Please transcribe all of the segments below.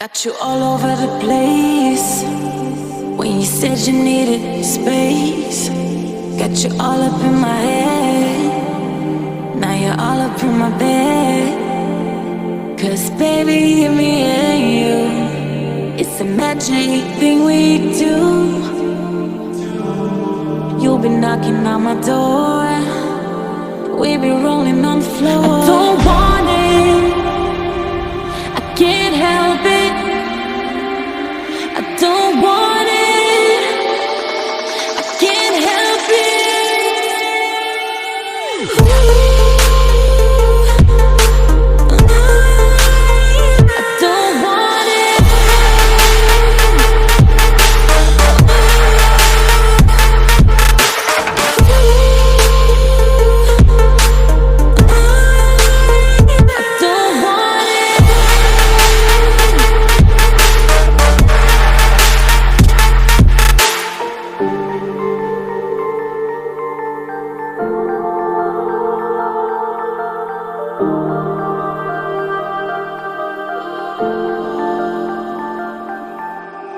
Got you all over the place. When you said you needed space, got you all up in my head. Now you're all up in my bed. Cause baby, me and you, it's a magic thing we do. You'll be knocking on my door. We be rolling on the floor. I don't want it. I can't help it.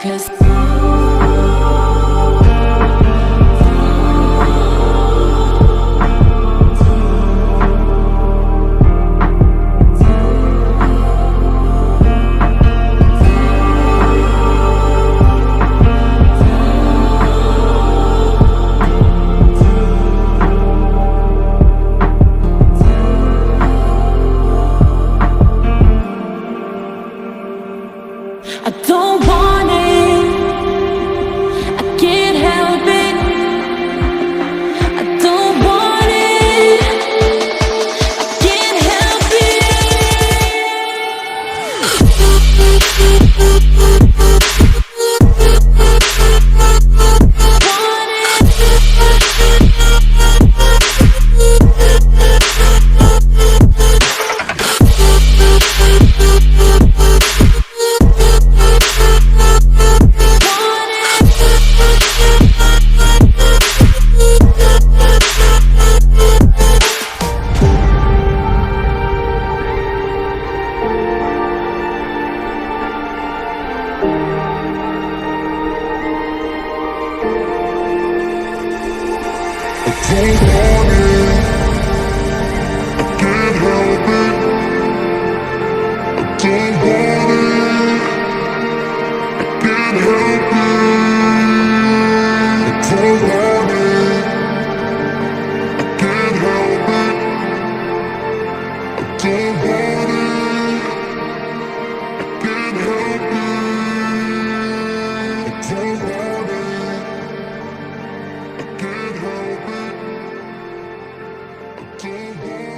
I don't want I don't hand.